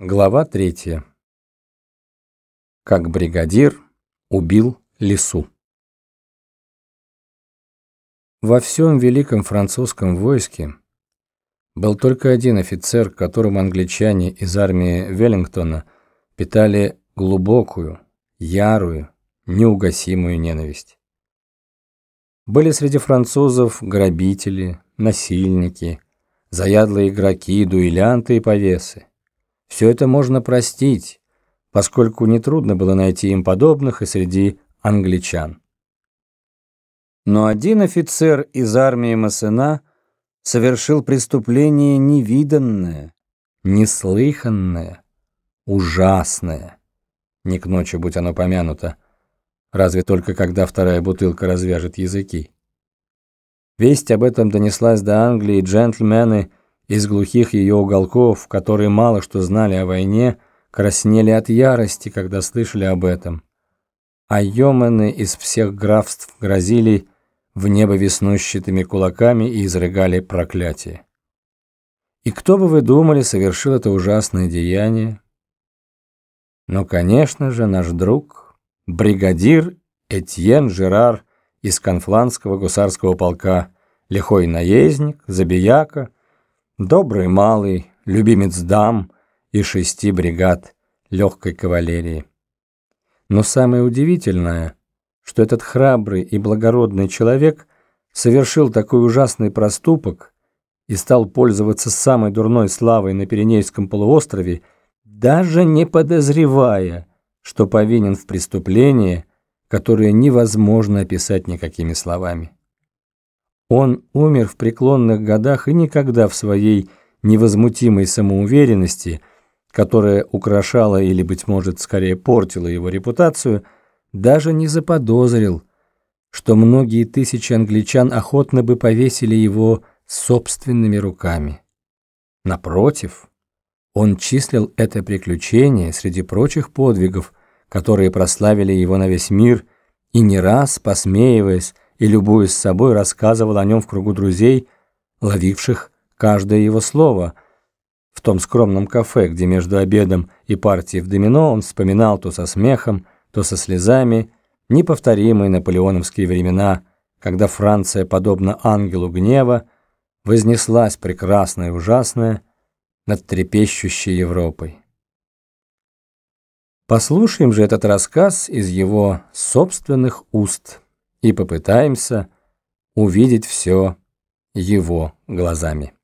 Глава третья. Как бригадир убил лису. Во всем великом французском войске был только один офицер, которому англичане из армии Веллингтона питали глубокую, ярую, неугасимую ненависть. Были среди французов грабители, насильники, заядлые игроки, дуэлянты и повесы. Все это можно простить, поскольку нетрудно было найти им подобных и среди англичан. Но один офицер из армии Массена совершил преступление невиданное, неслыханное, ужасное. Не к ночи, будь оно помянуто, разве только когда вторая бутылка развяжет языки. Весть об этом донеслась до Англии, джентльмены – из глухих ее уголков, которые мало что знали о войне, краснели от ярости, когда слышали об этом. А йомены из всех графств грозили в небо веснущатыми кулаками и изрыгали проклятие. И кто бы вы думали, совершил это ужасное деяние? Ну, конечно же, наш друг, бригадир Этьен Жерар из Конфланского гусарского полка, лихой наездник, забияка, Добрый малый, любимец дам и шести бригад легкой кавалерии. Но самое удивительное, что этот храбрый и благородный человек совершил такой ужасный проступок и стал пользоваться самой дурной славой на Пиренейском полуострове, даже не подозревая, что повинен в преступлении, которое невозможно описать никакими словами. Он умер в преклонных годах и никогда в своей невозмутимой самоуверенности, которая украшала или, быть может, скорее портила его репутацию, даже не заподозрил, что многие тысячи англичан охотно бы повесили его собственными руками. Напротив, он числил это приключение среди прочих подвигов, которые прославили его на весь мир, и не раз, посмеиваясь, и, любуясь собой, рассказывал о нем в кругу друзей, ловивших каждое его слово. В том скромном кафе, где между обедом и партией в домино он вспоминал то со смехом, то со слезами неповторимые наполеоновские времена, когда Франция, подобно ангелу гнева, вознеслась прекрасная и ужасная над трепещущей Европой. Послушаем же этот рассказ из его собственных уст и попытаемся увидеть все его глазами.